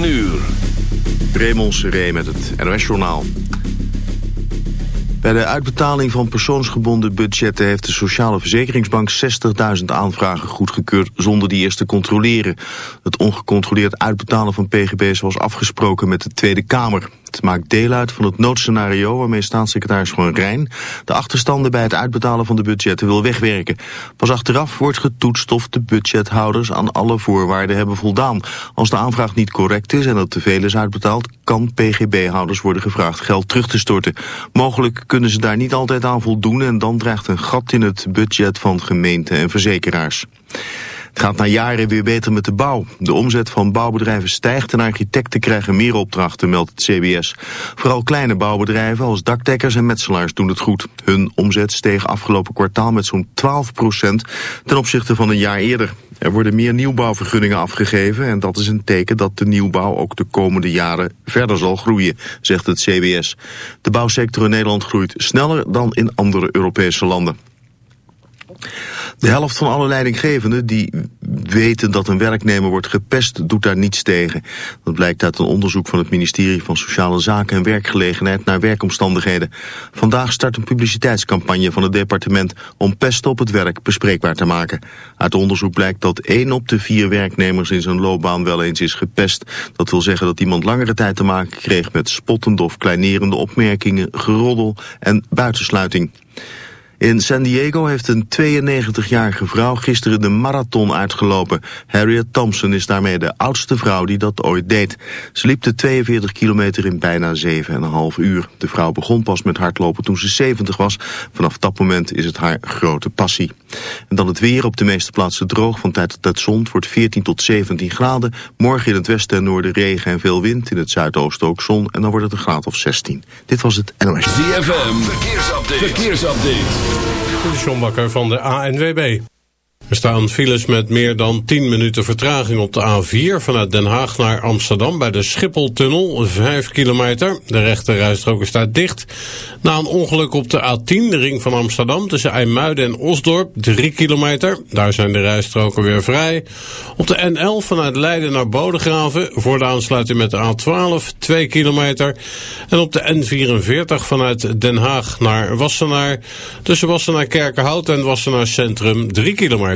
9 uur. Raymond Seré met het NOS-journaal. Bij de uitbetaling van persoonsgebonden budgetten heeft de Sociale Verzekeringsbank 60.000 aanvragen goedgekeurd zonder die eerst te controleren. Het ongecontroleerd uitbetalen van pgb's was afgesproken met de Tweede Kamer. Het maakt deel uit van het noodscenario waarmee staatssecretaris Van Rijn de achterstanden bij het uitbetalen van de budgetten wil wegwerken. Pas achteraf wordt getoetst of de budgethouders aan alle voorwaarden hebben voldaan. Als de aanvraag niet correct is en er te veel is uitbetaald, kan PGB-houders worden gevraagd geld terug te storten. Mogelijk kunnen ze daar niet altijd aan voldoen en dan dreigt een gat in het budget van gemeenten en verzekeraars. Het gaat na jaren weer beter met de bouw. De omzet van bouwbedrijven stijgt en architecten krijgen meer opdrachten, meldt het CBS. Vooral kleine bouwbedrijven als dakdekkers en metselaars doen het goed. Hun omzet steeg afgelopen kwartaal met zo'n 12% ten opzichte van een jaar eerder. Er worden meer nieuwbouwvergunningen afgegeven en dat is een teken dat de nieuwbouw ook de komende jaren verder zal groeien, zegt het CBS. De bouwsector in Nederland groeit sneller dan in andere Europese landen. De helft van alle leidinggevenden die weten dat een werknemer wordt gepest, doet daar niets tegen. Dat blijkt uit een onderzoek van het ministerie van Sociale Zaken en Werkgelegenheid naar werkomstandigheden. Vandaag start een publiciteitscampagne van het departement om pesten op het werk bespreekbaar te maken. Uit onderzoek blijkt dat één op de vier werknemers in zijn loopbaan wel eens is gepest. Dat wil zeggen dat iemand langere tijd te maken kreeg met spottende of kleinerende opmerkingen, geroddel en buitensluiting. In San Diego heeft een 92-jarige vrouw gisteren de marathon uitgelopen. Harriet Thompson is daarmee de oudste vrouw die dat ooit deed. Ze liep de 42 kilometer in bijna 7,5 uur. De vrouw begon pas met hardlopen toen ze 70 was. Vanaf dat moment is het haar grote passie. En dan het weer op de meeste plaatsen droog. Van tijd tot tijd zon. Wordt 14 tot 17 graden. Morgen in het westen en noorden regen en veel wind. In het zuidoosten ook zon. En dan wordt het een graad of 16. Dit was het NOS. ZFM. Verkeersupdate. Verkeersupdate. John Bakker van de ANWB. Er staan files met meer dan 10 minuten vertraging op de A4 vanuit Den Haag naar Amsterdam bij de Schipholtunnel, 5 kilometer. De rechterrijstrook staat dicht. Na een ongeluk op de A10, de ring van Amsterdam, tussen IJmuiden en Osdorp, 3 kilometer. Daar zijn de rijstroken weer vrij. Op de N11 vanuit Leiden naar Bodegraven, voor de aansluiting met de A12, 2 kilometer. En op de N44 vanuit Den Haag naar Wassenaar, tussen Wassenaar Kerkenhout en Wassenaar Centrum, 3 kilometer.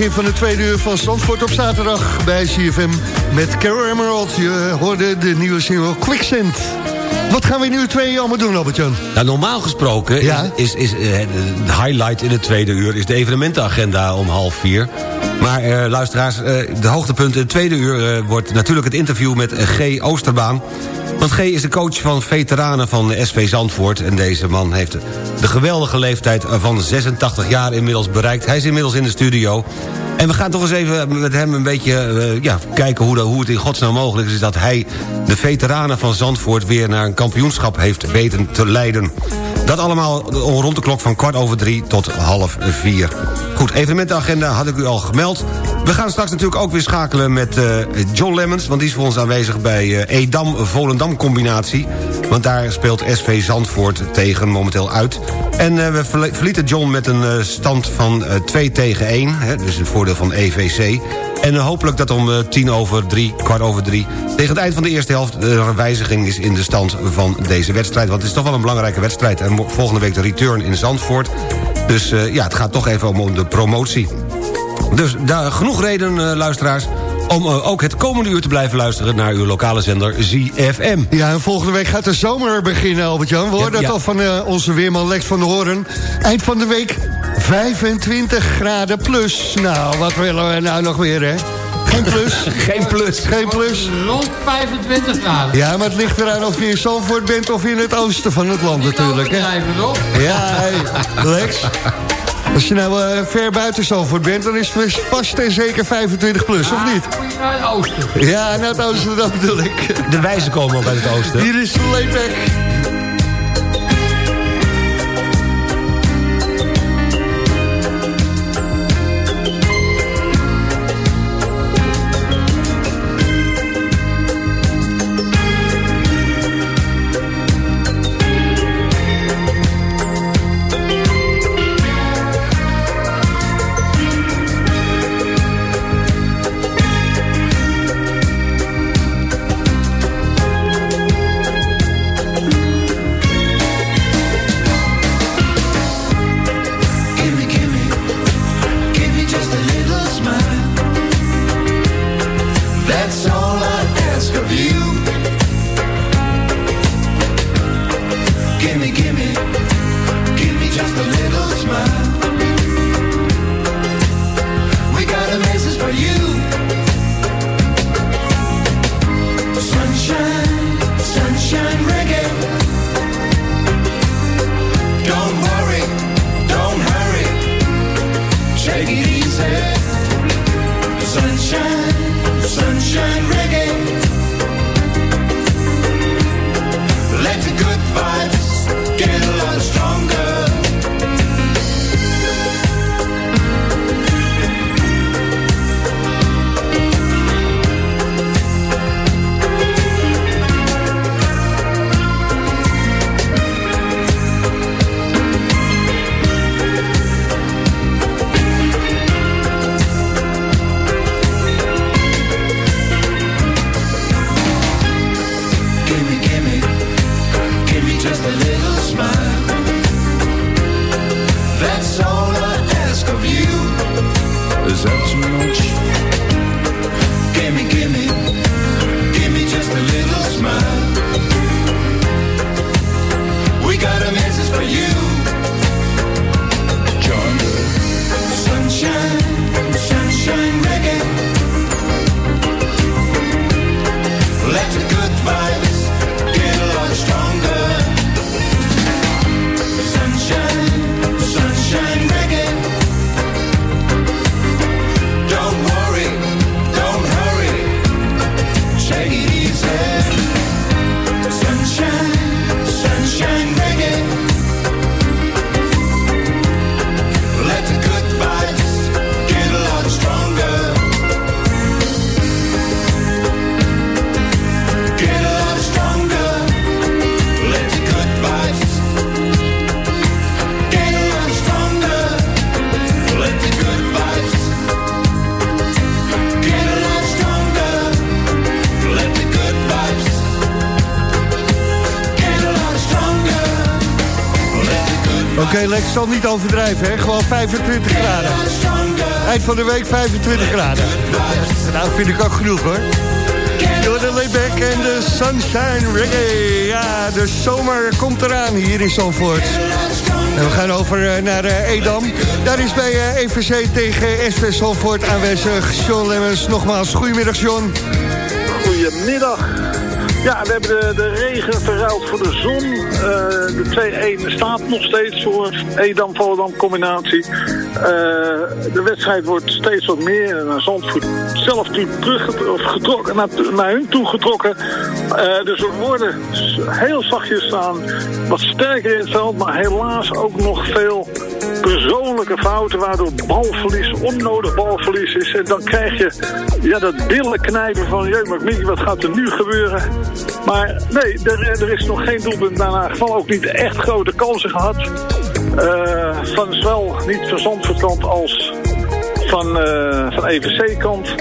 Begin van de tweede uur van Zandvoort op zaterdag bij CFM. Met Carol Emerald, je hoorde de nieuwe single Quicksand. Wat gaan we nu twee allemaal doen, Albert-Jan? Nou, normaal gesproken Ja. is, is, is eh, de highlight in het tweede uur... is de evenementenagenda om half vier. Maar eh, luisteraars, eh, de hoogtepunt in het tweede uur... eh, wordt natuurlijk het interview met eh, G. Oosterbaan. Want G is de coach van veteranen van de SV Zandvoort... en deze man heeft de geweldige leeftijd van 86 jaar inmiddels bereikt. Hij is inmiddels in de studio... En we gaan toch eens even met hem een beetje eh, ja, kijken hoe, hoe het in godsnaam mogelijk is... dat hij de veteranen van Zandvoort weer naar een kampioenschap heeft weten te leiden. Dat allemaal rond de klok van kwart over drie tot half vier. Goed, evenementenagenda had ik u al gemeld. We gaan straks natuurlijk ook weer schakelen met eh, John Lemmens... want die is voor ons aanwezig bij eh, Edam-Volendam combinatie. Want daar speelt SV Zandvoort tegen momenteel uit. En eh, we verlieten John met een stand van eh 2 tegen 1. Hè, dus een voordeel van EVC. En hopelijk dat om tien over drie, kwart over drie... tegen het eind van de eerste helft een wijziging is in de stand van deze wedstrijd. Want het is toch wel een belangrijke wedstrijd. En volgende week de return in Zandvoort. Dus ja, het gaat toch even om de promotie. Dus daar genoeg reden, eh, luisteraars... om eh, ook het komende uur te blijven luisteren... naar uw lokale zender ZFM. Ja, en volgende week gaat de zomer beginnen, Albert-Jan. We hoorden Ja, dat ja. al van eh, onze weerman Lex van der Hoorn. Eind van de week 25 graden plus. Nou, wat willen we nou nog weer, hè? Geen plus. Geen plus. Geen plus. Rond 25 graden. Ja, maar het ligt eraan of je in Zandvoort bent of in het oosten van het land natuurlijk, hè? Ja, hey, Lex. Als je nou eh, ver buiten Zandvoort bent, dan is het vast en zeker 25 plus, of niet? Moet je naar het oosten. Ja, naar het oosten, dat bedoel ik. De wijzen komen ook uit het oosten. Hier is Layback. Zal niet overdrijven, hè? Gewoon 25 graden. Eind van de week 25 graden. Nou, vind ik ook genoeg hoor. De layback en de sunshine reggae. Ja, de zomer komt eraan hier in Zandvoort. En we gaan over eh, naar eh, Edam. Daar is bij eh, EVC tegen SV Zandvoort aanwezig. John Lemmens, nogmaals, goedemiddag John. Goedemiddag. Ja, we hebben de, de regen verruild voor de zon. Eh, de 2-1 staat nog steeds voor Edam-Volendam combinatie. Eh, de wedstrijd wordt steeds wat meer naar Zandvoort zelf toe terug, of getrokken, naar, naar hun toe getrokken. Eh, dus we worden heel zachtjes aan wat sterker in het veld, maar helaas ook nog veel persoonlijke fouten waardoor balverlies, onnodig balverlies is. En dan krijg je ja, dat billen knijpen van, jeugd, maar wat gaat er nu gebeuren? Maar nee, er, er is nog geen doelpunt daarna geval. Ook niet echt grote kansen gehad. Uh, van zowel niet van als van, uh, van EVC-kant.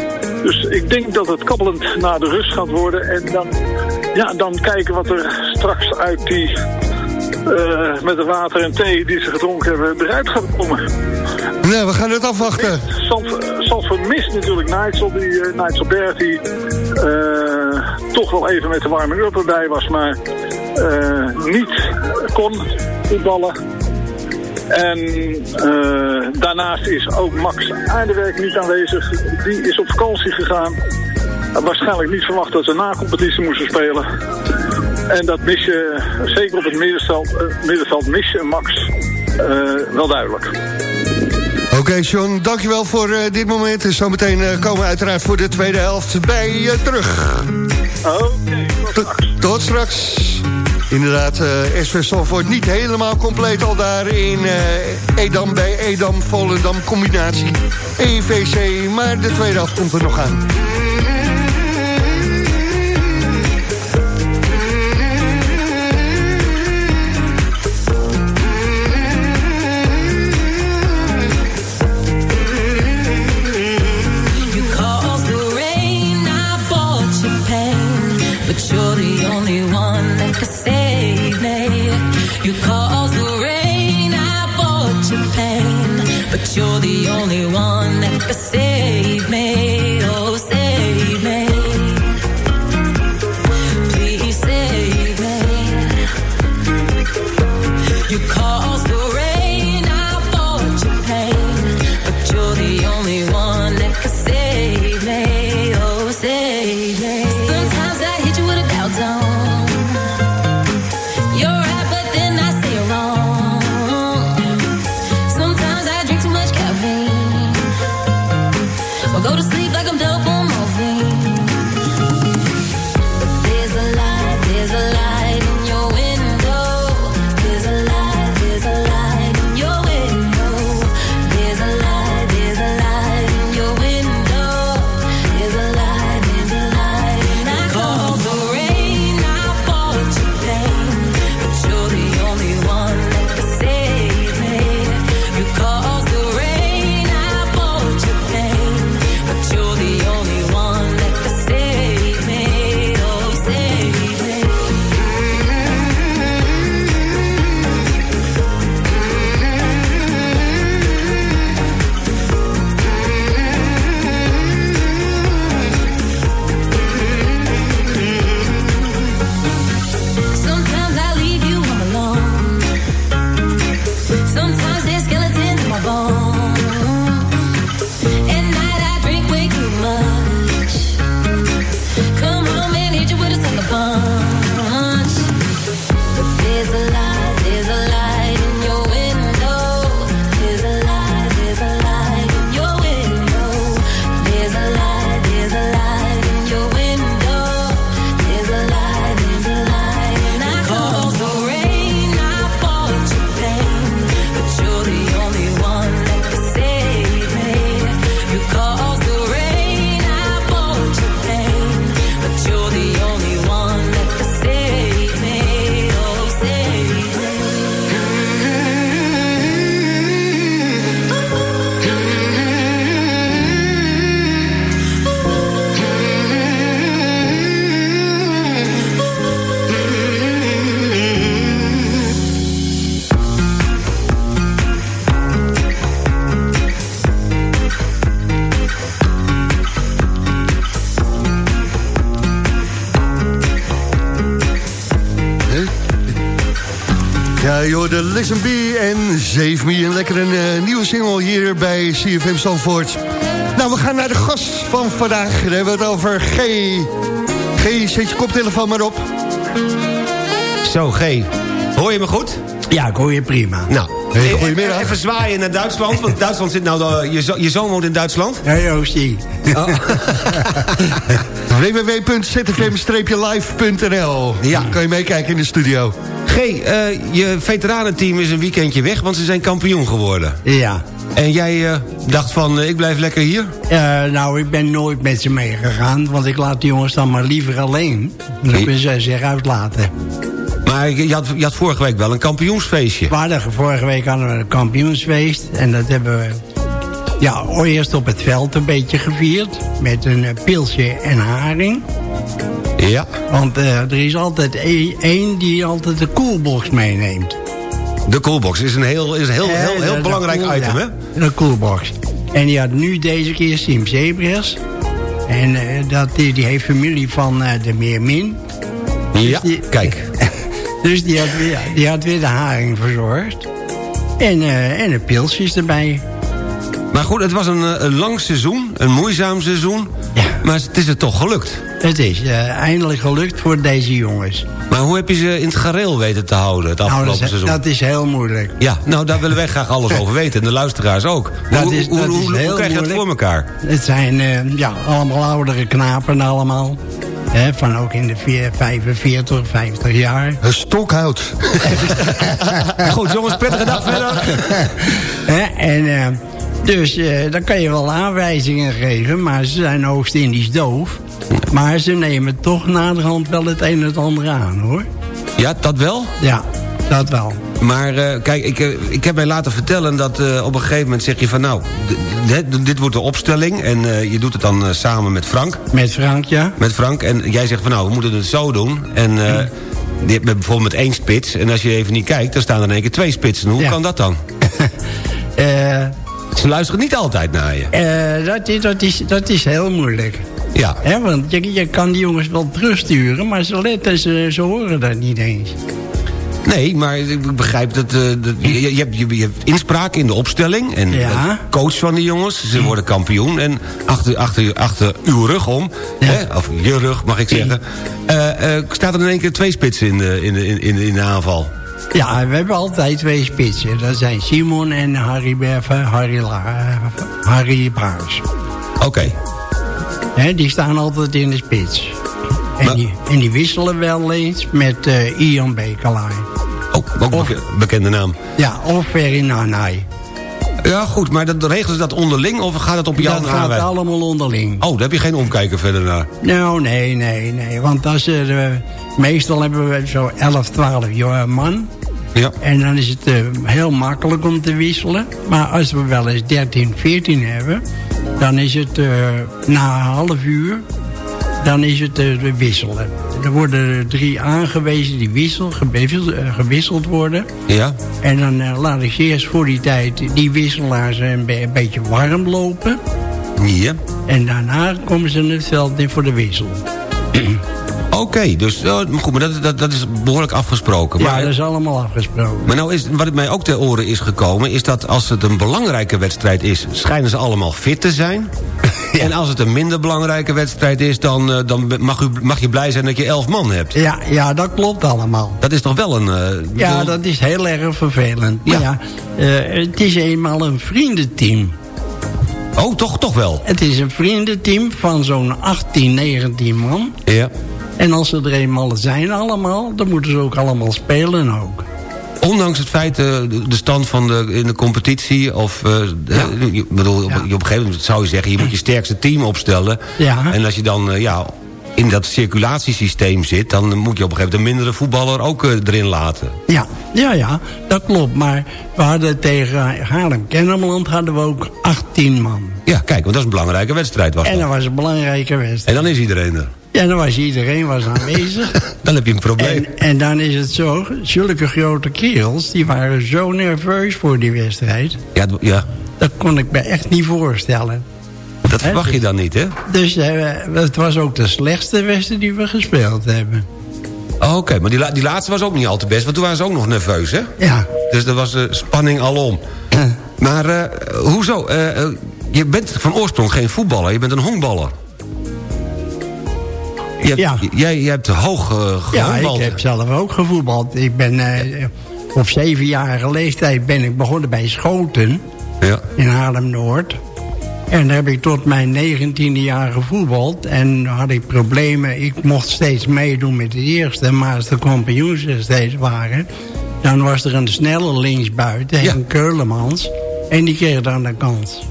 Dus ik denk dat het kabbelend naar de rust gaat worden. En dan, ja, dan kijken wat er straks uit die... Uh, met de water en thee die ze gedronken hebben eruit gaat komen. Nee, we gaan het afwachten. Zandvoort mist natuurlijk Nigel, die uh, Nigel Berg, die uh, toch wel even met de warming up erbij was, maar niet kon voetballen. En uh, daarnaast is ook Max Aardewerk niet aanwezig. Die is op vakantie gegaan. Waarschijnlijk niet verwacht dat ze na competitie moesten spelen. En dat mis je, zeker op het middenveld, uh, middenveld mis je Max uh, wel duidelijk. Oké, okay, John, dankjewel voor uh, dit moment. En zometeen uh, komen we uiteraard voor de tweede helft bij je terug. Oké, okay, tot, tot straks. Inderdaad, SV Salvoort niet helemaal compleet al daar in Edam bij Edam, Volendam combinatie EVC. Maar de tweede helft komt er nog aan. you're the only one that can save me. You caused the rain, I bought your pain, but you're the only one that can save me. Listen B en Save Me. Een lekker een eh, nieuwe single hier bij CFM Zandvoort. Nou, we gaan naar de gast van vandaag. Daar hebben we het over G. G, zet je koptelefoon maar op. Zo, G. Hoor je me goed? Ja, ik hoor je prima. Nou, Hey, goedemiddag. even zwaaien naar Duitsland, want Duitsland zit nou... eh, je, zo- je zoon woont in Duitsland? Ja, Joostie. Oh. www.zfm-live.nl Ja. Kan je meekijken in de studio. Eh, je veteranenteam is een weekendje weg, want ze zijn kampioen geworden. Ja. En jij eh, dacht van, eh, ik blijf lekker hier? Nou, ik ben nooit met ze meegegaan, want ik laat die jongens dan maar liever alleen. Dan kunnen ze zich uitlaten. Maar je had, je had vorige week wel een kampioensfeestje. We hadden, vorige week hadden we een kampioensfeest en dat hebben we ja, eerst op het veld een beetje gevierd. Met een pilsje en haring. Ja. Want eh, er is altijd één die altijd de coolbox meeneemt. De coolbox is een heel, is een heel, heel, Eh, heel de- belangrijk de cool- item, hè? ja, De coolbox. En die had nu deze keer Sim Zebras. En eh, dat, die, die heeft familie van de Meermin. Ja, die- kijk. Dus die had weer, die had weer de haring verzorgd. En, en de pilsjes erbij. Maar goed, het was een, een lang seizoen, een moeizaam seizoen. Ja. Maar het is er toch gelukt. Het is eh, eindelijk gelukt voor deze jongens. Maar hoe heb je ze in het gareel weten te houden het Nou, afgelopen dat, is, seizoen? dat is heel moeilijk. Ja, nou daar willen wij graag alles over weten. En de luisteraars ook. Dat hoe, is- hoe, dat hoe, is hoe heel krijg je dat voor elkaar? Het zijn eh, ja, allemaal oudere knapen allemaal. Hè, van ook in de vier- 45, 50 jaar. Een stokhout. Goed jongens, prettige dag verder. Hè, en eh, dus eh, dan kan je wel aanwijzingen geven, maar ze zijn Oost-Indisch doof. Maar ze nemen toch naderhand wel het een en het ander aan, hoor. Ja, dat wel. Ja, dat wel. Maar eh, kijk, ik, eh, ik heb mij laten vertellen dat op een gegeven moment zeg je van... nou, dit, dit wordt de opstelling en je doet het dan samen met Frank. Met Frank, ja. Met Frank. En jij zegt van nou, we moeten het zo doen. En je hebt bijvoorbeeld met één spits. En als je even niet kijkt, dan staan er in één keer twee spitsen. Hoe Ja. kan dat dan? Ze luisteren niet altijd naar je. eh, dat, is, dat, is, dat is heel moeilijk. Ja. Hè, want je, je kan die jongens wel terugsturen, maar ze letten, ze, ze horen dat niet eens. Nee, maar ik begrijp dat... eh, dat je, je, hebt, je, hebt inspraak in de opstelling. En Ja. coach van die jongens. Ze worden kampioen. En achter, achter, achter uw rug om... Hè, of je rug, mag ik zeggen... eh, staat er in één keer twee spitsen in de, in de, in, in, in de aanval. Ja, we hebben altijd twee spitsen. Dat zijn Simon en Harry Berven, Harry, La, Harry. Oké. Hè, die staan altijd in de spits. En, Maar- die, en die wisselen wel eens met eh, Ian Bekelaar. Oh, ook een beke- bekende naam. Ja, of Ferry Nanai. Ja, goed, maar dat, regelen ze dat onderling of gaat het op jouw Dat gaat allemaal onderling. Oh, daar heb je geen omkijken verder naar. Nou, nee, nee, nee. Want als er, eh, meestal hebben we zo 11, 12 jonge man. Ja. En dan is het eh, heel makkelijk om te wisselen. Maar als we wel eens 13, 14 hebben... dan is het eh, na een half uur... dan is het eh, wisselen. Er worden er drie aangewezen die wissel, gewisseld, gewisseld worden. Ja? En dan laat ik eerst voor die tijd die wisselaars een, be- een beetje warm lopen. Ja. En daarna komen ze in het veld in voor de wissel. Oké, dus oh, maar goed, maar dat, dat, dat is behoorlijk afgesproken. Ja, Maar, dat is allemaal afgesproken. maar nou is, wat het mij ook ter oren is gekomen... is dat als het een belangrijke wedstrijd is... schijnen ze allemaal fit te zijn. En als het een minder belangrijke wedstrijd is... dan, eh, dan mag, u, mag je blij zijn dat je elf man hebt. Ja, ja, dat klopt allemaal. Dat is toch wel een... eh, Ja, dat is heel erg vervelend. Maar ja, eh, het is eenmaal een vriendenteam. Oh, toch, toch wel? Het is een vriendenteam van zo'n 18, 19 man. Ja. En als ze er eenmaal zijn allemaal, dan moeten ze ook allemaal spelen ook. Ondanks het feit, eh, de stand van de, in de competitie... of, eh, eh, je, bedoel, op, een gegeven moment zou je zeggen... je moet je sterkste team opstellen. Ja. En als je dan ja, in dat circulatiesysteem zit... dan moet je op een gegeven moment een mindere voetballer ook erin laten. Ja, ja, ja, dat klopt. Maar we hadden tegen Haarlem-Kennemerland hadden we ook 18 man. Ja, kijk, want dat is een belangrijke wedstrijd. Was En dat. dat was een belangrijke wedstrijd. En dan is iedereen er. Ja, dan was iedereen was aanwezig. Dan heb je een probleem. En, en dan is het zo, zulke grote kerels... die waren zo nerveus voor die wedstrijd... Ja, ja, dat kon ik me echt niet voorstellen. dat verwacht je dus- dan niet, hè? Dus eh, het was ook de slechtste wedstrijd die we gespeeld hebben. Oh, Oké, maar die, la- die laatste was ook niet al te best, want toen waren ze ook nog nerveus, hè? Ja. Dus er was eh, spanning alom. Maar eh, hoezo? Je bent van oorsprong geen voetballer, je bent een honkballer. Je hebt, Ja. Jij, jij hebt hoog uh, Ja, ik heb zelf ook gevoetbald. Ik ben eh, op zevenjarige leeftijd ben ik begonnen bij Schoten Ja. in Haarlem-Noord. En daar heb ik tot mijn negentiende jaar gevoetbald. En had ik problemen. Ik mocht steeds meedoen met de eerste. Maar als de kampioens er steeds waren... dan was er een snelle linksbuiten, Ja. een Keulemans. En die kreeg dan de kans.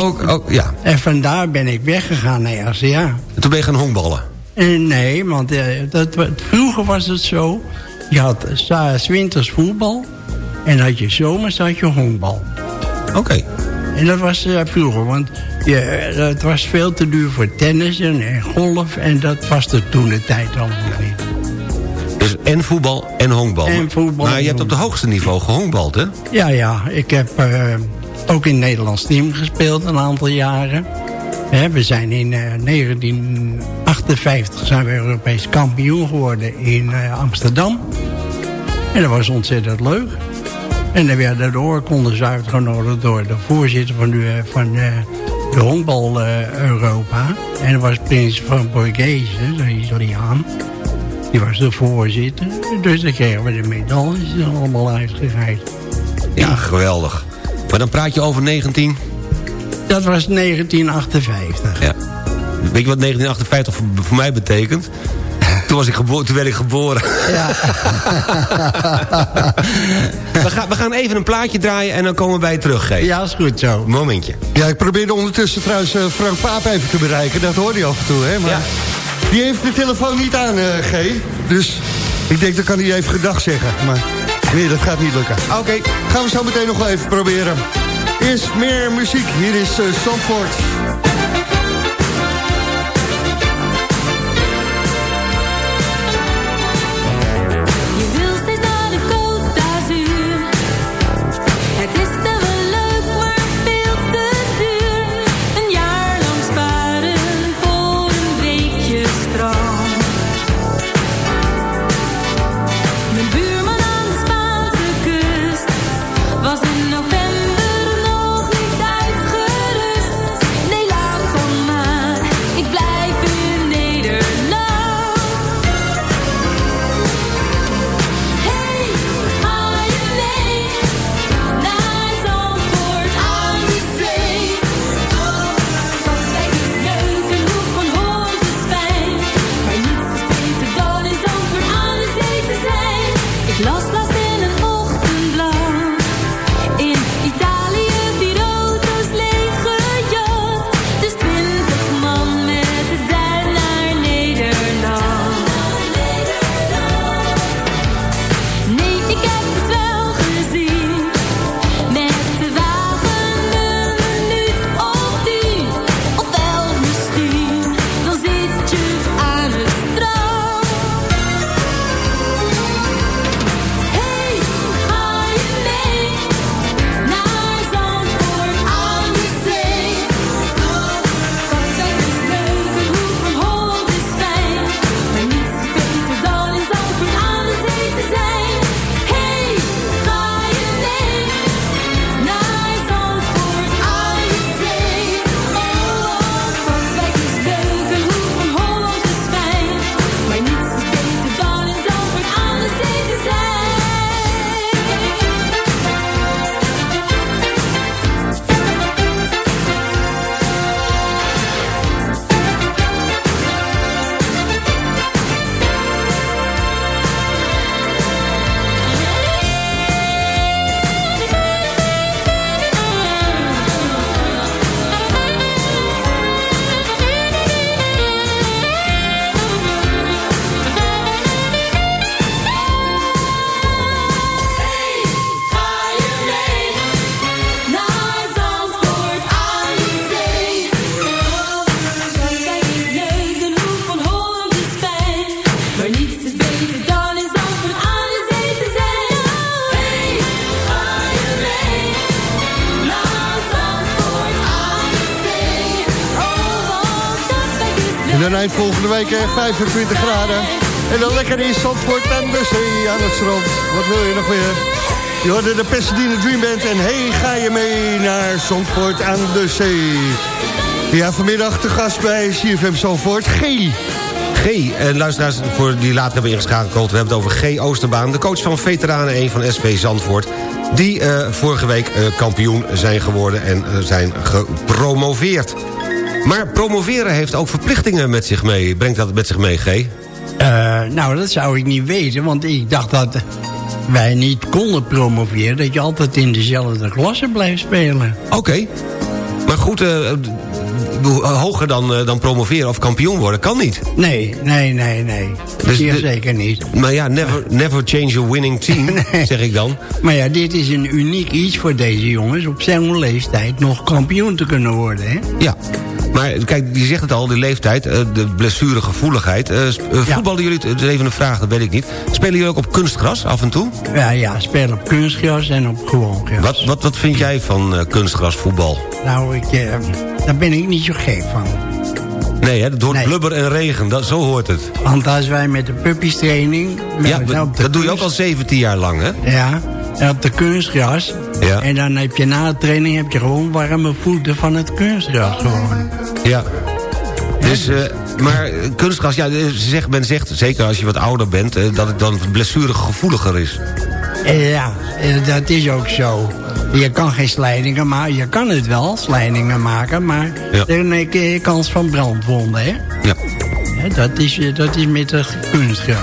Ook, ook, ja. En vandaar ben ik weggegaan naar RCA. En toen ben je gaan honkballen. Eh, nee, want eh, dat, vroeger was het zo. Je had eh, winters voetbal. En had je zomers had je honkbal. Oké. En dat was vroeger, want je, het was veel te duur voor tennis en, golf. En dat was er toen de tijd allemaal niet. Dus en voetbal en honkbal. En voetbal. Maar je hebt op het hoogste niveau gehonkbald, hè? Ja, ja. Ik heb ook in het Nederlands team gespeeld een aantal jaren. We zijn in uh, 19... 58 zijn we Europees kampioen geworden in eh, Amsterdam. En dat was ontzettend leuk. En dan werden de oorkondes uitgenodigd door de voorzitter van, de, van eh, de honkbal Europa. En dat was prins van Borghese, de Italiaan. Die was de voorzitter. Dus dan kregen we de medailles en allemaal uitgegeven. Ja, geweldig. Maar dan praat je over 19... Dat was 1958. Ja. Weet je wat 1958 voor, voor mij betekent? Toen, was ik gebo- toen werd ik geboren. Ja. we, gaan, we gaan even een plaatje draaien en dan komen we bij je terug, G. Ja, is goed zo. Momentje. Ja, ik probeerde ondertussen trouwens eh, Frank Paap even te bereiken. Dat hoorde je af en toe, hè? Maar Ja. die heeft de telefoon niet aan, eh, G. Dus ik denk, dan kan hij even gedag zeggen. Maar nee, dat gaat niet lukken. Oké, gaan we zo meteen nog wel even proberen. Eerst meer muziek. Hier is uh, Zandvoort. 25 graden. En dan lekker in Zandvoort aan de zee, aan het strand. Wat wil je nog meer? Je hoorde de Pasadena Dream Band en hey, ga je mee naar Zandvoort aan de zee. Ja, vanmiddag te gast bij CFM Zandvoort, G. G, en luisteraars voor die later hebben ingeschakeld... we hebben het over G Oosterbaan, de coach van Veteranen 1 van SV Zandvoort... die eh, vorige week eh, kampioen zijn geworden en eh, zijn gepromoveerd. Maar promoveren heeft ook verplichtingen met zich mee. Brengt dat met zich mee, G? Eh, nou, dat zou ik niet weten, want ik dacht dat wij niet konden promoveren... dat je altijd in dezelfde klasse blijft spelen. Oké. Maar goed, eh, eh, hoger dan, dan promoveren of kampioen worden kan niet. Nee, nee, nee, nee. Dus de- zeker niet. Maar ja, never, never change a winning team, zeg ik dan. Maar ja, dit is een uniek iets voor deze jongens... op zijn leeftijd nog kampioen te kunnen worden, hè? Ja. Maar kijk, je zegt het al, de leeftijd, eh, de blessuregevoeligheid. Eh, eh, Voetballen jullie, het is even een vraag, dat weet ik niet. Spelen jullie ook op kunstgras af en toe? Ja, ja, spelen op kunstgras en op gewoon gras. Wat, wat, wat vind jij van kunstgrasvoetbal? Nou, ik, daar ben ik niet zo gek van. Nee, hè, door blubber en regen, dat, zo hoort het. Want als wij met de puppies training... Ja, dat, dat doe je ook al 17 jaar lang, hè? Ja, op de kunstgras. Ja. En dan heb je na de training heb je gewoon warme voeten van het kunstgras gewoon. Ja. Dus, eh, maar eh, kunstgras, ja, eh, ze zegt, men zegt, zeker als je wat ouder bent... dat het dan blessuregevoeliger is. Ja, dat is ook zo. Je kan geen slijdingen maken. Je kan het wel, slijdingen maken, maar Ja. dan heb je kans van brandwonden, hè? Ja. Dat is, dat is met het kunstgras,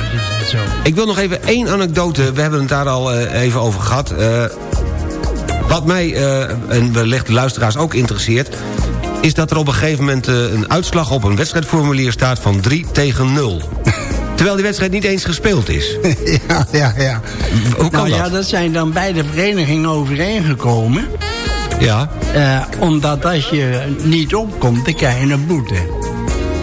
dat zo. Ik wil nog even één anekdote, we hebben het daar al eh, even over gehad. Eh, wat mij, eh, en wellicht de luisteraars ook interesseert... is dat er op een gegeven moment een uitslag op een wedstrijdformulier staat van 3 tegen 0. Terwijl die wedstrijd niet eens gespeeld is. ja, ja, ja. Hoe kan nou ja, dat? dat zijn dan beide verenigingen overeengekomen. Ja, omdat als je niet opkomt, dan krijg je een boete.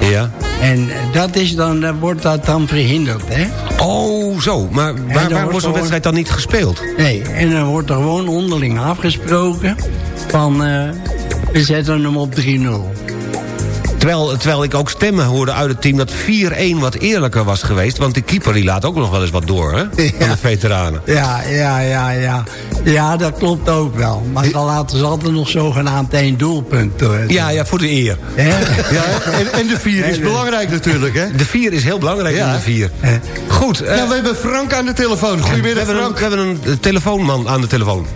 ja. En eh, dat is dan, dan wordt dat dan verhinderd, hè? Oh, zo. Maar waar, waar wordt zo'n wedstrijd dan niet gespeeld? Nee, en dan wordt er gewoon onderling afgesproken van... eh, we zetten hem op 3-0. Terwijl, terwijl ik ook stemmen hoorde uit het team dat 4-1 wat eerlijker was geweest. Want de keeper die laat ook nog wel eens wat door, hè? Van de veteranen. Ja, ja, ja, ja. Ja, dat klopt ook wel. Maar dan laten ze altijd nog zogenaamd één doelpunt. door. Ja, ja, voor de eer. Ja, en, en de vier is Nee, belangrijk natuurlijk, hè? De 4 is heel belangrijk Ja. in de 4. Goed. eh, Nou, we hebben Frank aan de telefoon. we, Goedemiddag, hebben een, Frank. we hebben een eh, telefoonman aan de telefoon.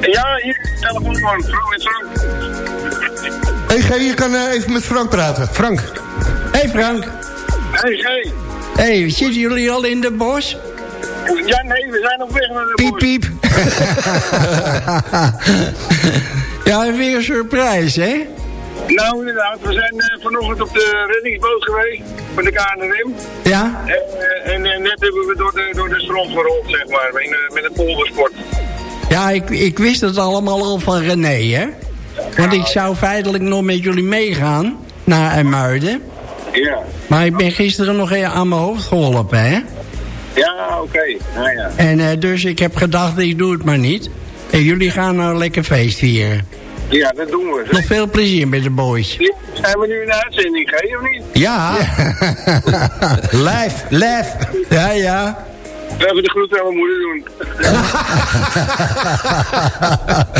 Ja, hier, telefoon man. Frank met Frank. Hey, G, je kan eh, even met Frank praten. Frank. hey Frank. Hey, hey. hey, zitten jullie al in de bos? Ja, nee, we zijn op weg naar de Piep, bos. piep. ja, weer een surprise, hè? Nou, inderdaad. We zijn eh, vanochtend op de reddingsboot geweest. Met de KNRM. Ja? En, eh, en eh, net hebben we door de, door de strand gerold, zeg maar. In, met een poldersport. Ja, ik, ik wist het allemaal al van René, hè? Want ik zou feitelijk nog met jullie meegaan naar IJmuiden. Ja. Maar ik ben gisteren nog even aan mijn hoofd geholpen, hè? Ja, oké. Nou ja. En eh, dus ik heb gedacht, ik doe het maar niet. En jullie gaan nou lekker feest vieren. Ja, dat doen we. Nog veel plezier met de boys. Zijn we nu in de uitzending, G, of niet? Ja. live, live. Ja, ja. We hebben de groeten aan mijn moeder doen.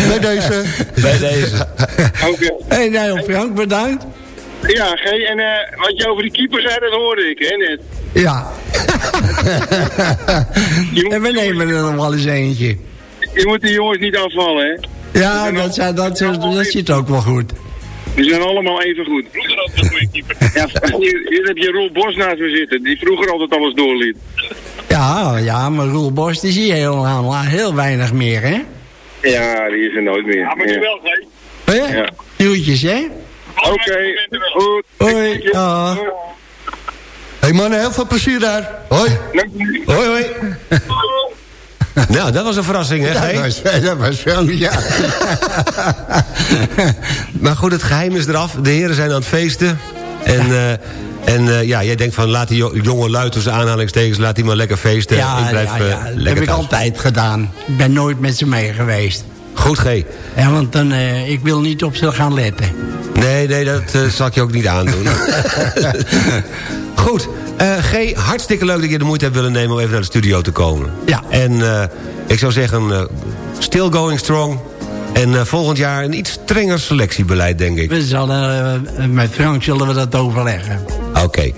Bij deze. Bij deze. Oké. Hé, hey, nou Frank, bedankt. Ja, G, en eh, wat je over die keeper zei, dat hoorde ik, hè, net. Ja. en we nemen er nog wel eens eentje. Je moet die jongens niet afvallen, hè. Ja, dat, dat, dat, dat zit ook wel goed. Die zijn allemaal even goed. Vroeger altijd een goede keeper. Ja, hier, hier heb je Roel Bos naast me zitten, die vroeger altijd alles doorliet. Ja, ja, maar Roel Bos die zie je heel, heel weinig meer, hè? Ja, die is er nooit meer. Ja, maar je wel. Hè? Ja. Groetjes, hè? Oké, goed. Hoi. Ja. hey mannen, heel veel plezier daar. Hoi. Hoi, hoi. Nou, dat was een verrassing, hè? Dat was, dat was wel, ja. Maar goed, het geheim is eraf. De heren zijn aan het feesten. En, eh, en eh, ja, jij denkt van laat die jo- jonge lui tussen aanhalingstekens... laat die maar lekker feesten. Ja, ik blijf ja, eh, ja. dat lekker heb ik thuis. altijd gedaan. Ik ben nooit met ze mee geweest. Goed, G. Ja, want dan, ik wil niet op ze gaan letten. Nee, nee, dat zal ik je ook niet aandoen. Goed, Eh, G, hartstikke leuk dat je de moeite hebt willen nemen... om even naar de studio te komen. Ja. En eh, ik zou zeggen, eh, still going strong... En volgend jaar een iets strenger selectiebeleid, denk ik. We zullen, met Frank zullen we dat overleggen. Oké.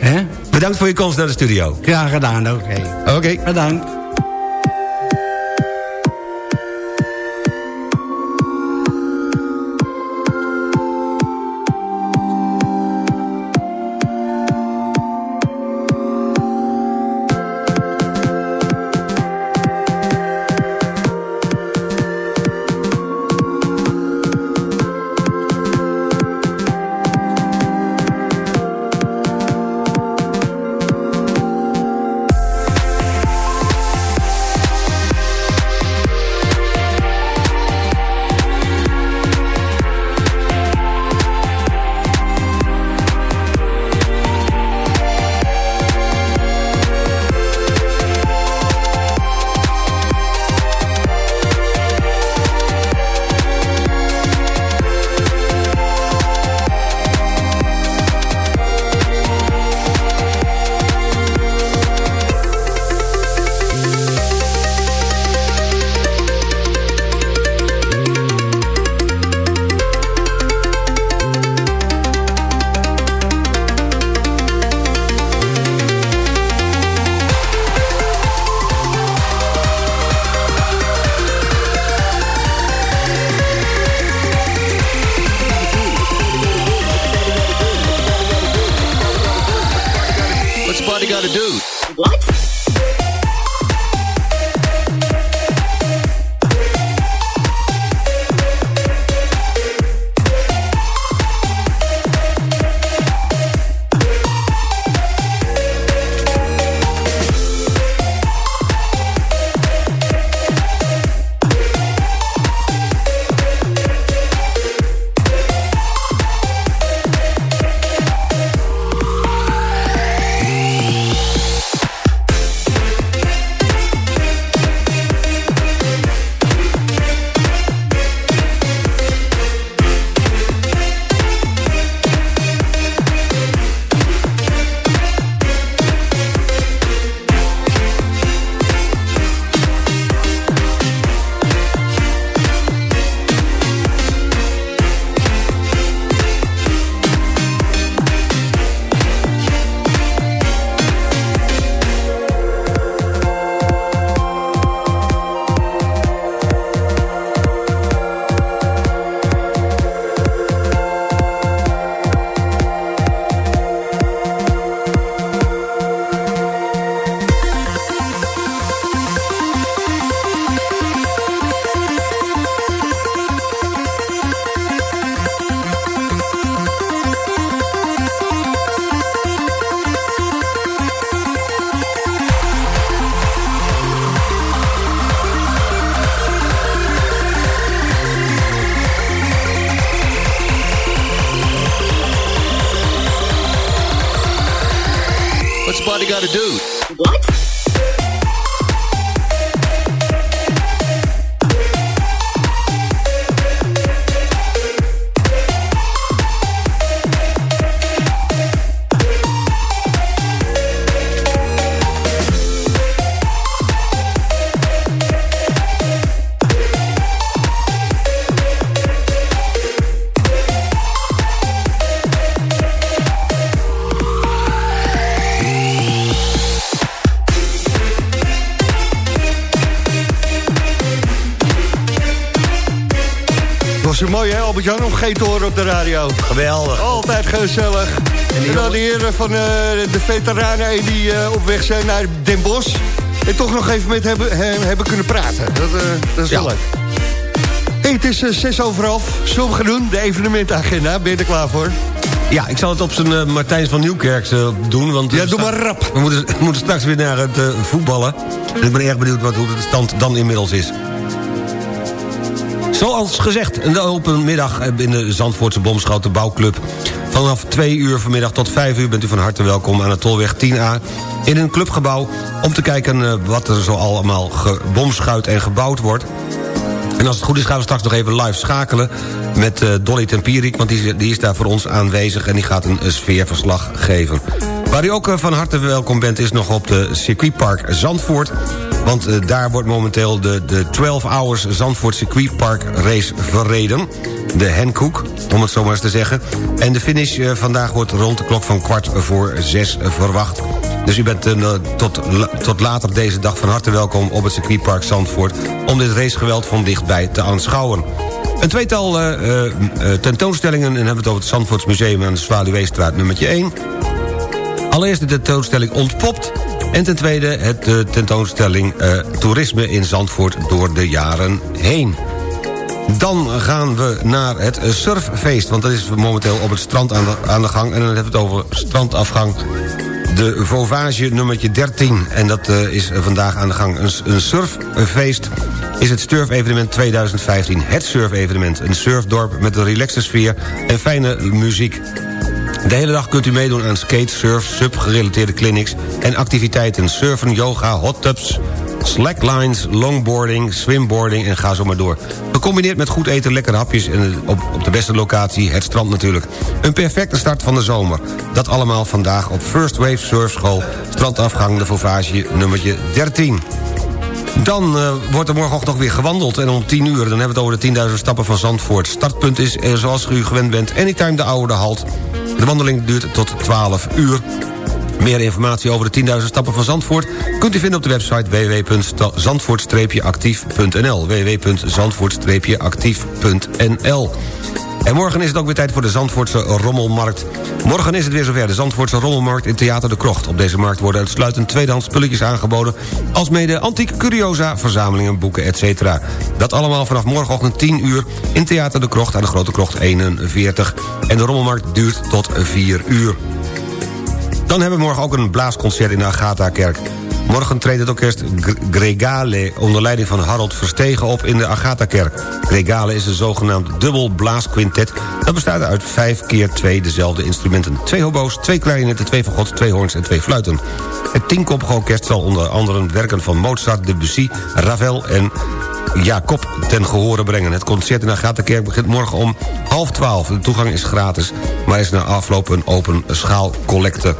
Bedankt voor je komst naar de studio. Graag gedaan, oké. Oké. Bedankt. Albert-Jan, om geen te horen op de radio. Geweldig. Altijd gezellig. En, dan de heren van eh, de veteranen die eh, op weg zijn naar Den Bosch... en toch nog even met hebben, hem hebben kunnen praten. Dat, eh, dat is wel Ja. leuk. Hey, het is zes over half. Zullen we gaan doen? De evenementagenda. Ben je er klaar voor? Ja, ik zal het op zijn eh, Martijns van Nieuwkerk doen. Want, Ja, doe maar rap. We moeten, we moeten straks weer naar het voetballen. En ik ben erg benieuwd wat, hoe de stand dan inmiddels is. Zoals gezegd, een open middag in de Zandvoortse Bomschoten Bouwclub. Vanaf 2 uur vanmiddag tot 5 uur bent u van harte welkom aan de Tolweg 10A... in een clubgebouw om te kijken eh, wat er zo allemaal gebomschuit en gebouwd wordt. En als het goed is gaan we straks nog even live schakelen met eh, Dolly Tempierik... want die, is- die is daar voor ons aanwezig en die gaat een, eh, sfeerverslag geven. Waar u ook eh, van harte welkom bent is nog op de circuitpark Zandvoort. Want eh, daar wordt momenteel de, de 12 Hours Zandvoort Circuitpark Race verreden. De Henkoek, om het zo maar eens te zeggen. En de finish eh, vandaag wordt rond de klok van kwart voor zes verwacht. Dus u bent uh, tot, tot later deze dag van harte welkom op het circuitpark Zandvoort... om dit racegeweld van dichtbij te aanschouwen. Een tweetal tentoonstellingen, en hebben we het over het Zandvoortsmuseum aan de Zwaluweestraat nummertje 1. Allereerst de tentoonstelling Ontpopt... en ten tweede het de tentoonstelling Toerisme in Zandvoort door de jaren heen. Dan gaan we naar het surffeest, want dat is momenteel op het strand aan de, aan de gang... en dan hebben we het over strandafgang de Vauvage nummertje 13. En dat is vandaag aan de gang. Een, een surffeest is het surf-evenement 2015. Het surf-evenement. Een surfdorp met een relaxte sfeer en fijne muziek. De hele dag kunt u meedoen aan skate, surf, sub-gerelateerde clinics... en activiteiten surfen, yoga, hot tubs, slacklines, longboarding, swimboarding en ga zo maar door. Gecombineerd met goed eten, lekkere hapjes en op, op de beste locatie, het strand natuurlijk. Een perfecte start van de zomer. Dat allemaal vandaag op First Wave Surfschool, strandafgang de Vauvage nummertje 13. Dan uh, wordt er morgenochtend nog weer gewandeld. En om 10 uur, dan hebben we het over de 10.000 stappen van Zandvoort. Startpunt is, eh, zoals u gewend bent, anytime de oude halt. De wandeling duurt tot 12 uur. Meer informatie over de 10.000 stappen van Zandvoort... kunt u vinden op de website www.zandvoort-actief.nl www.zandvoort-actief.nl en morgen is het ook weer tijd voor de Zandvoortse Rommelmarkt. Morgen is het weer zover, de Zandvoortse Rommelmarkt in Theater de Krocht. Op deze markt worden uitsluitend tweedehands spulletjes aangeboden... als mede antiek curiosa, verzamelingen, boeken, etc. Dat allemaal vanaf morgenochtend 10 uur in Theater de Krocht... aan de Grote Krocht 41. En de Rommelmarkt duurt tot 4 uur. Dan hebben we morgen ook een blaasconcert in de Agatha-kerk. Morgen treedt het orkest Gregale onder leiding van Harold Verstegen op in de Agatha-kerk. Gregale is een zogenaamd dubbel blaasquintet. Dat bestaat uit vijf keer twee dezelfde instrumenten. Twee hobo's, twee klarinetten, twee fagots, twee hoorns en twee fluiten. Het tienkoppige orkest zal onder andere werken van Mozart, Debussy, Ravel en Jacob ten gehore brengen. Het concert in Agatha-kerk begint morgen om half twaalf. De toegang is gratis, maar is na afloop een open schaalcollecte.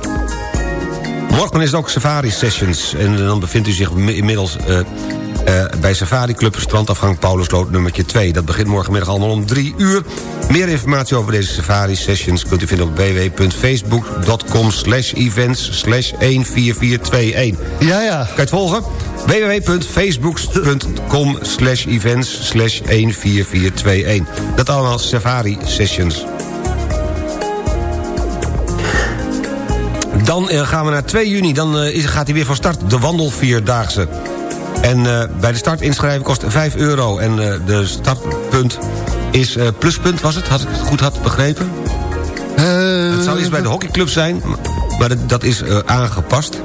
Morgen is het ook Safari Sessions. En dan bevindt u zich inmiddels uh, uh, bij Safari Club Strandafgang Paulusloot nummertje 2. Dat begint morgenmiddag allemaal om 3 uur. Meer informatie over deze Safari Sessions kunt u vinden op www.facebook.com slash events slash 14421. Ja, ja. Kan je het volgen? www.facebook.com slash events slash 14421. Dat allemaal Safari Sessions. Dan uh, gaan we naar 2 juni. Dan uh, is, gaat hij weer van start, de wandelvierdaagse. En uh, bij de start inschrijven kost 5 euro. En de startpunt is pluspunt, was het? Had ik het goed had begrepen? het zou eerst bij de hockeyclub zijn, maar dat, dat is aangepast.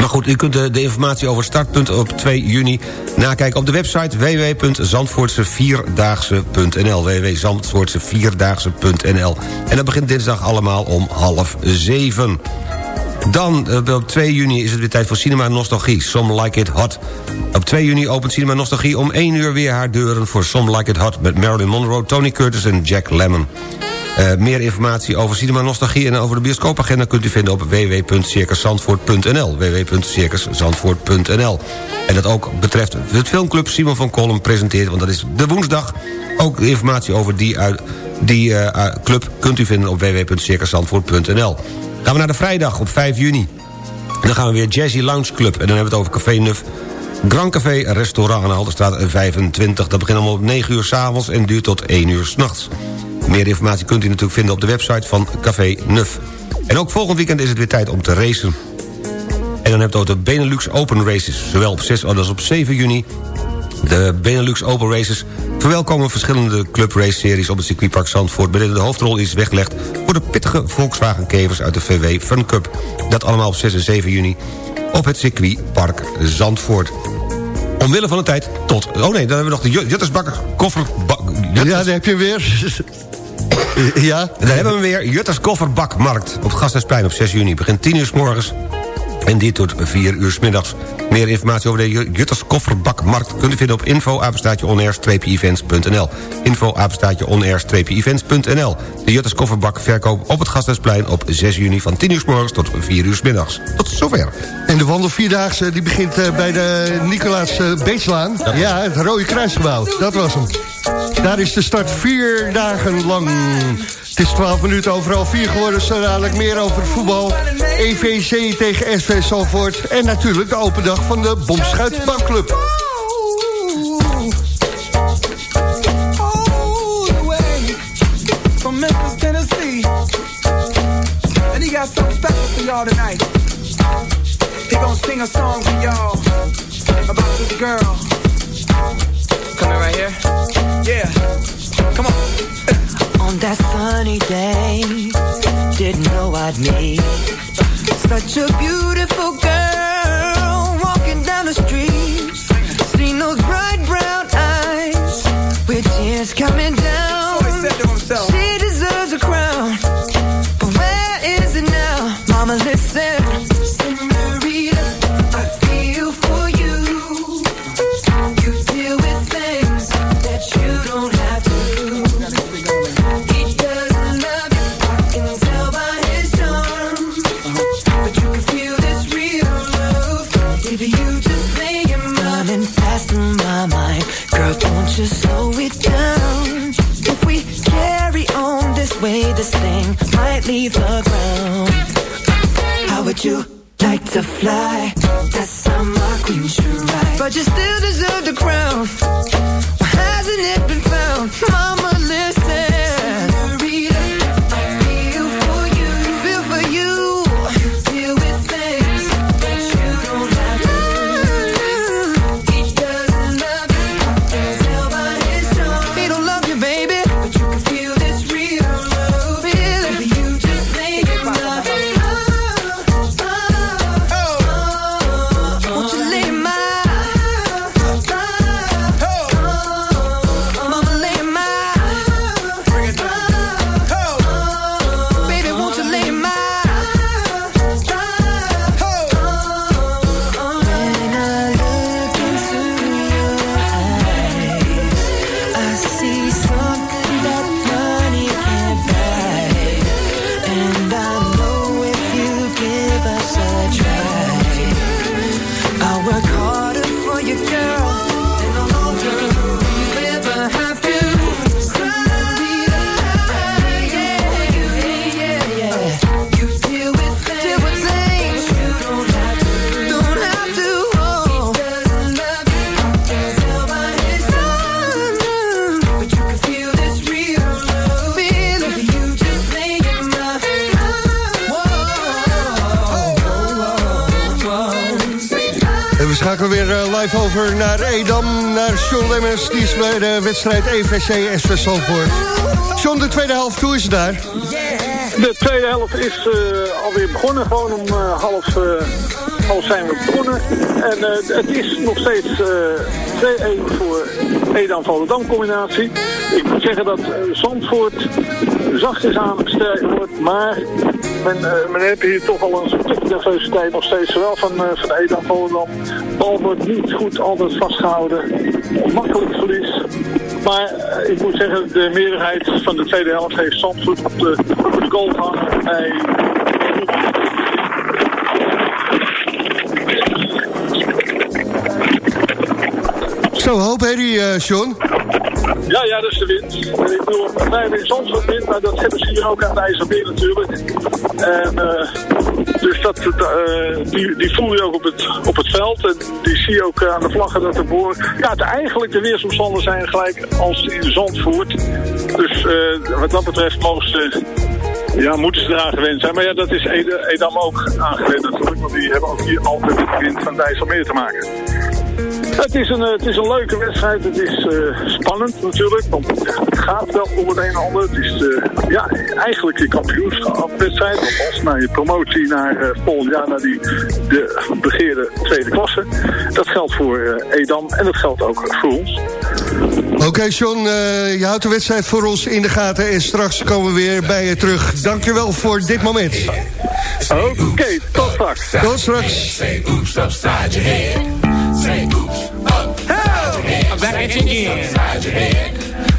Maar goed, u kunt de, de, informatie over startpunt op 2 juni nakijken op de website www.zandvoortsevierdaagse.nl www.zandvoortsevierdaagse.nl En dat begint dinsdag allemaal om half zeven. Dan eh, op 2 juni is het weer tijd voor Cinema Nostalgie, Some Like It Hot. Op 2 juni opent Cinema Nostalgie om 1 uur weer haar deuren... voor Some Like It Hot met Marilyn Monroe, Tony Curtis en Jack Lemmon. Uh, meer informatie over Cinema Nostalgie en over de bioscoopagenda... kunt u vinden op www.circuszandvoort.nl www.circuszandvoort.nl En dat ook betreft het filmclub Simon van Kolm presenteert... want dat is de woensdag. Ook informatie over die, uh, die uh, club kunt u vinden op www.circuszandvoort.nl Gaan we naar de vrijdag op 5 juni. Dan gaan we weer Jazzy Lounge Club. En dan hebben we het over Café Nuf Grand Café Restaurant aan de Halterstraat 25. Dat begint allemaal om 9 uur s'avonds en duurt tot 1 uur s'nachts. Meer informatie kunt u natuurlijk vinden op de website van Café Nuf. En ook volgend weekend is het weer tijd om te racen. En dan hebt u ook de Benelux Open Races. Zowel op 6 als op 7 juni. De Benelux Open Races verwelkomen verschillende clubrace-series op het circuitpark Zandvoort... waarin de hoofdrol is weggelegd voor de pittige Volkswagen-kevers uit de VW Fun Cup. Dat allemaal op 6 en 7 juni op het circuitpark Zandvoort. Omwille van de tijd tot... Oh nee, dan hebben we nog de Juttersbakker kofferbak... Ja, daar heb je weer. ja. Dan hebben we weer Jutters Kofferbakmarkt op Gasthuisplein op 6 juni. Begint 10 uur s morgens En dit tot 4 uur 's middags. Meer informatie over de Ju- Jutters Kofferbakmarkt... kunt u vinden op info events.nl. Info events.nl. De Jutters Kofferbak verkoop op het Gasthuisplein... op 6 juni van 10 uur 's morgens tot 4 uur 's middags. Tot zover. En de wandelvierdaagse die begint eh, bij de Nicolaas eh, Beetslaan. Ja, het Rode Kruisgebouw. Dat was hem. Daar is de start vier dagen lang. Het is 12 minuten overal vier geworden. Zo dadelijk meer over voetbal. EVC tegen SV Salvoort. En natuurlijk de open dag van de Bomschuit Bankclub. from Memphis, Tennessee. And he got something special for y'all tonight. He gonna sing a song for y'all about this girl. Coming right here? Yeah. Come on. That sunny day, didn't know I'd meet such a beautiful girl walking down the street. Seen those bright brown eyes with tears coming to fly? That's how my queen should ride. But you still deserve the crown. De wedstrijd EVC SV Salvoort. Sean, de tweede helft, hoe is het daar? De tweede helft is eh, alweer begonnen. Gewoon om eh, half, eh, half zijn we begonnen. En het is nog steeds eh 2-1 voor Edam-Volendam combinatie. Ik moet zeggen dat Zandvoort zachtjes aan sterker wordt. Maar men, men heeft hier toch al een stukje nervositeit nog steeds. Zowel van, van Edam-Volendam. Bal wordt niet goed altijd vastgehouden. Makkelijk verlies. Maar eh, ik moet zeggen, de meerderheid van de tweede helft heeft Zandvoort op de, op de goal bij Zo, hoop herrie, eh Sean. Ja, ja, dat is de wind. En ik bedoel, wij hebben in Zandvoort wind, maar dat hebben ze hier ook aan het IJsselmeer natuurlijk. En, eh, dus dat, eh, die, die voel je ook op het, op het veld. En die zie je ook eh, aan de vlaggen dat er boren. Ja, het, eigenlijk de weersomstandigheden zijn gelijk als in Zandvoort. Dus eh, wat dat betreft mogen. Ja, moeten ze eraan gewend zijn. Maar ja, dat is Ed- Edam ook aangewend natuurlijk. Want die hebben ook hier altijd met de wind van IJsselmeer te maken. Het is een, het is een leuke wedstrijd. Het is spannend natuurlijk, want het gaat wel om het een en ander. Het is ja, eigenlijk je kampioenschapwedstrijd. Als naar je promotie naar uh, volgend jaar, naar die de begeerde tweede klasse. Dat geldt voor Edam en dat geldt ook voor ons. Oké, okay, John, je houdt de wedstrijd voor ons in de gaten. En straks komen we weer bij je terug. Dankjewel voor dit moment. Oké, tot straks. Tot straks. Say oops, up, hey! Back at you again.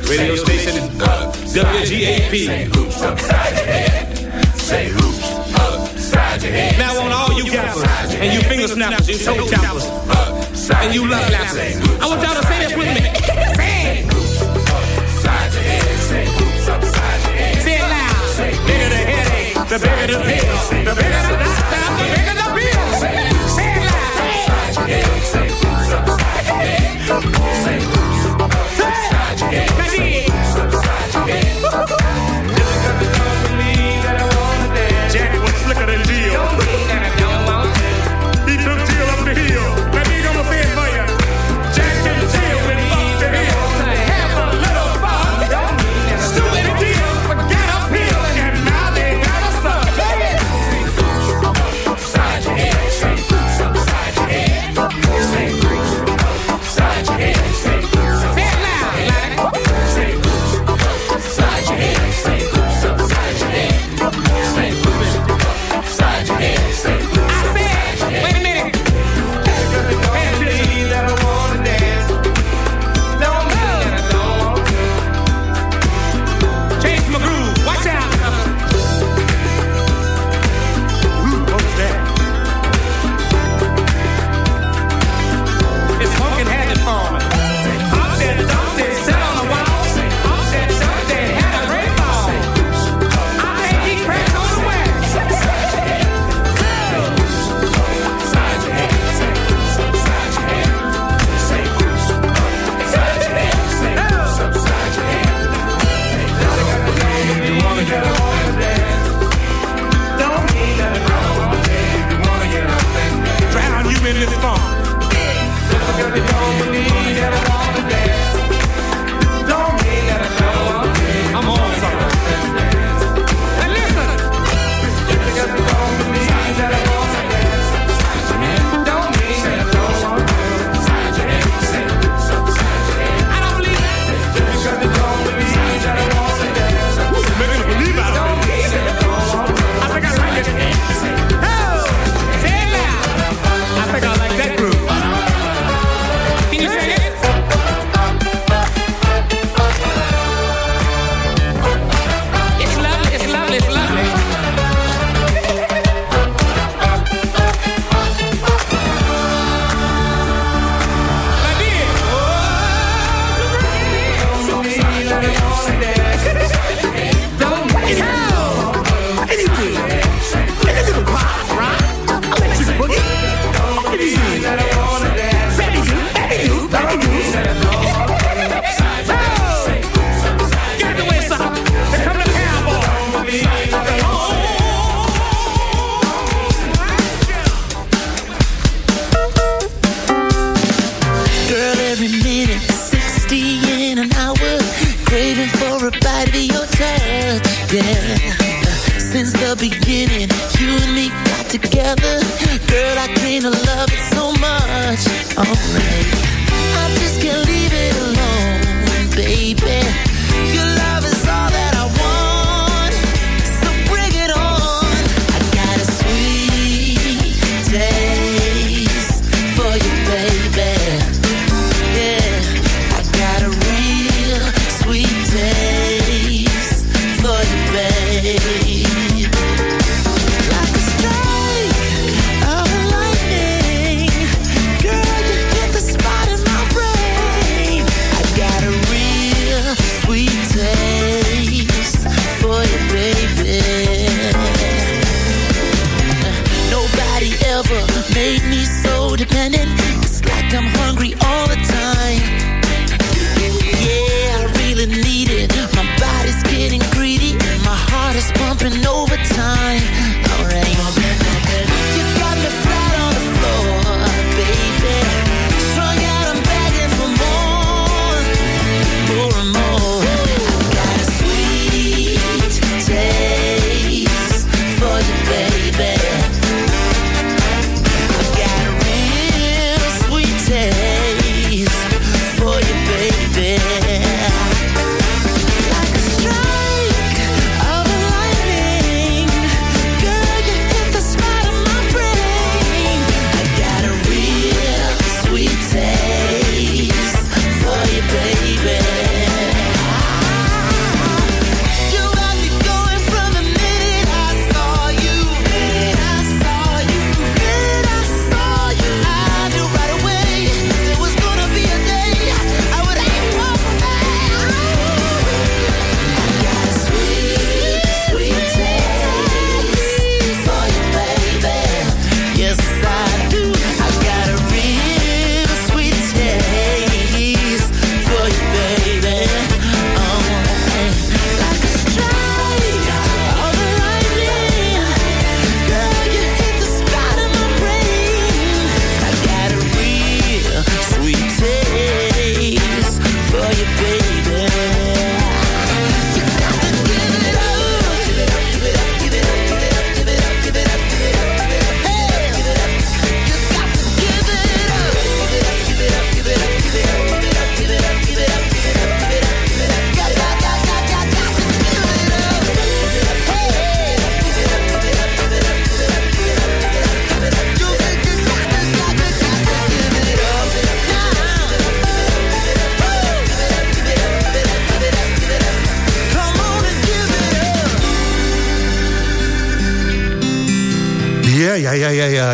Radio station is WGAP. Say hoops upside your head. Say hoops upside your head. Now on all you gappers and you finger snappers, you toe tappers, and you love lappers. I want y'all to say this with me. Say hoops upside your head. Say hoops upside your head. Say it loud. The bigger the headache, the bigger the pills, the bigger the doctor, the bigger the bills. Say it loud. Say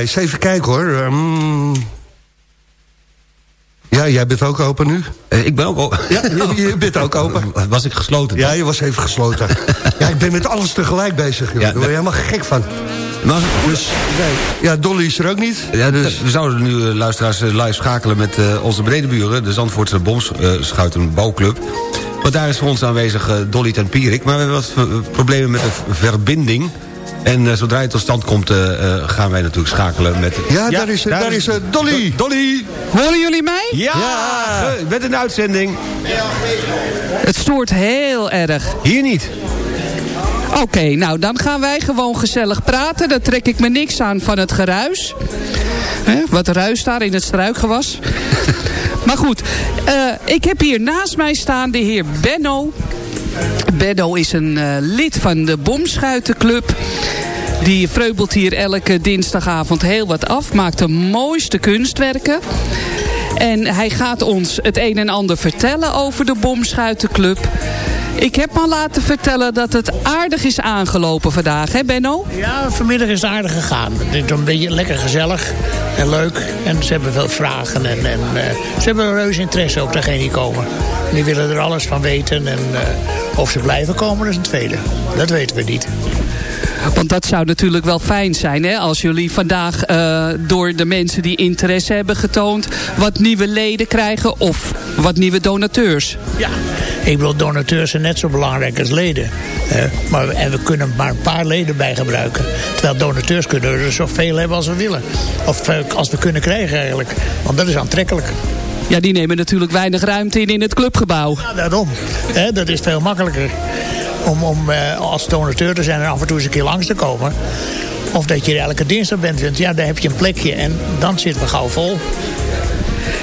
Eens even kijken hoor. Ehm, Ja, jij bent ook open nu? Eh, ik ben ook open. Ja, je, je bent ook open. Was ik gesloten? Ja, je was even gesloten. ja, ik ben met alles tegelijk bezig, joh. Ja, Daar word je helemaal gek van. Maar, Dus, nee. Ja, Dolly is er ook niet. ja, dus we zouden nu eh, luisteraars eh, live schakelen met eh, onze bredeburen... de Zandvoortse Bomschuitenbouwclub. Want daar is voor ons aanwezig Dolly ten Pierik. Maar we hebben wat problemen met de verbinding. En eh, zodra het tot stand komt, eh, eh, gaan wij natuurlijk schakelen met... Ja, daar is, daar is Dolly. Dolly! Horen jullie mij? Ja! ge- Met een uitzending. Het stoort heel erg. Hier niet. Oké, nou dan gaan wij gewoon gezellig praten. Dan trek ik me niks aan van het geruis. Hè, wat ruis daar in het struikgewas. maar goed, eh, ik heb hier naast mij staan de heer Benno. Benno is een eh, lid van de Bomschuitenclub. Die vreubelt hier elke dinsdagavond heel wat af. Maakt de mooiste kunstwerken. En hij gaat ons het een en ander vertellen over de Bomschuitenclub. Ik heb me laten vertellen dat het aardig is aangelopen vandaag, hè Benno? Ja, vanmiddag is het aardig gegaan. Het is een beetje lekker gezellig en leuk. En ze hebben veel vragen en, en eh, ze hebben een reus interesse ook degene die komen. En die willen er alles van weten en eh, of ze blijven komen, dat is een tweede. Dat weten we niet. Want dat zou natuurlijk wel fijn zijn hè? als jullie vandaag eh, door de mensen die interesse hebben getoond... wat nieuwe leden krijgen of wat nieuwe donateurs. Ja, ik bedoel, donateurs zijn net zo belangrijk als leden. Eh, maar, en we kunnen maar een paar leden bij gebruiken. Terwijl donateurs kunnen we er zoveel hebben als we willen. Of eh, als we kunnen krijgen eigenlijk. Want dat is aantrekkelijk. Ja, die nemen natuurlijk weinig ruimte in in het clubgebouw. Ja, daarom. Dat is veel makkelijker. Om, om eh, als donateur te zijn en af en toe eens een keer langs te komen. Of dat je er elke dinsdag bent. Want ja, daar heb je een plekje. En dan zitten we gauw vol.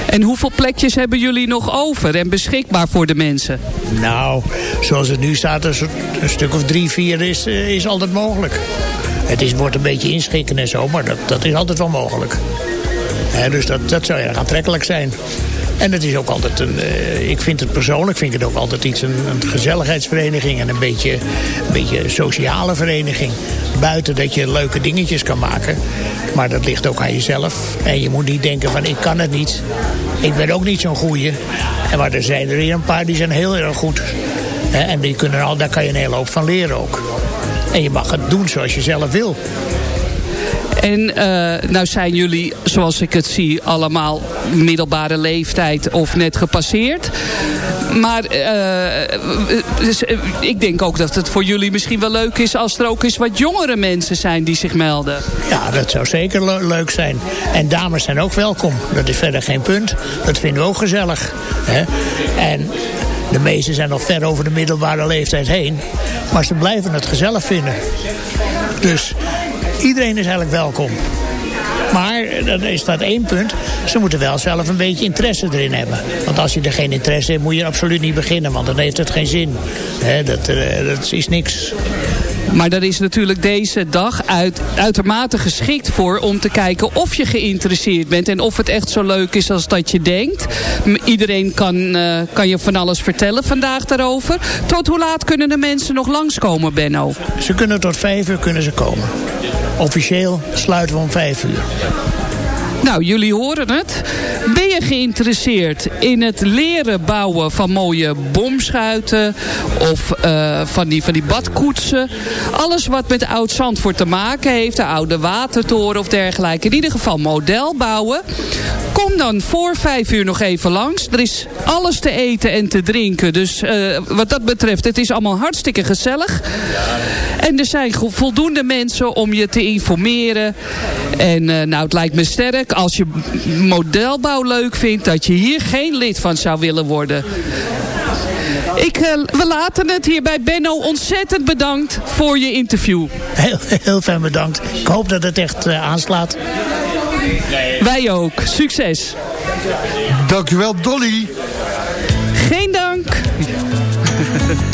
En hoeveel plekjes hebben jullie nog over en beschikbaar voor de mensen? Nou, zoals het nu staat, een, een stuk of drie, vier is, eh, is altijd mogelijk. Het is, wordt een beetje inschikken en zo, maar dat, dat is altijd wel mogelijk. Dus dat, dat zou erg aantrekkelijk zijn. En het is ook altijd een, eh, ik vind het persoonlijk, vind ik het ook altijd iets, een, een gezelligheidsvereniging en een beetje, een beetje sociale vereniging. Buiten dat je leuke dingetjes kan maken. Maar dat ligt ook aan jezelf. En je moet niet denken van ik kan het niet. Ik ben ook niet zo'n goeie. En maar er zijn er hier een paar die zijn heel erg goed. En die kunnen al, daar kan je een hele hoop van leren ook. En je mag het doen zoals je zelf wil. En eh, nou zijn jullie, zoals ik het zie, allemaal middelbare leeftijd of net gepasseerd. Maar eh, dus, eh, ik denk ook dat het voor jullie misschien wel leuk is als er ook eens wat jongere mensen zijn die zich melden. Ja, dat zou zeker le- leuk zijn. En dames zijn ook welkom. Dat is verder geen punt. Dat vinden we ook gezellig. Hè? En de meesten zijn nog ver over de middelbare leeftijd heen. Maar ze blijven het gezellig vinden. Dus iedereen is eigenlijk welkom. Maar eh, er is dat één punt. Ze moeten wel zelf een beetje interesse erin hebben. Want als je er geen interesse hebt, moet je absoluut niet beginnen. Want dan heeft het geen zin. Dat, eh, dat is niks. Maar daar is natuurlijk deze dag uit, uitermate geschikt voor om te kijken of je geïnteresseerd bent. En of het echt zo leuk is als dat je denkt. Iedereen kan, eh, kan je van alles vertellen vandaag daarover. Tot hoe laat kunnen de mensen nog langskomen, Benno? Ze kunnen tot vijf uur kunnen ze komen. Officieel sluiten we om vijf uur. Nou, jullie horen het. Geïnteresseerd in het leren bouwen van mooie bomschuiten... of eh, van, die, van die badkoetsen? Alles wat met Oud-Zandvoort te maken heeft... de oude watertoren of dergelijke. In ieder geval model bouwen. Kom dan voor vijf uur nog even langs. Er is alles te eten en te drinken. Dus eh, wat dat betreft, het is allemaal hartstikke gezellig. En er zijn voldoende mensen om je te informeren. En eh, nou, het lijkt me sterk als je modelbouw leuk vindt... dat je hier geen lid van zou willen worden. Ik, eh, we laten het hier bij Benno. Ontzettend bedankt voor je interview. Heel, heel fijn bedankt. Ik hoop dat het echt eh, aanslaat. Wij ook. Succes. Dankjewel, Dolly. Geen dank.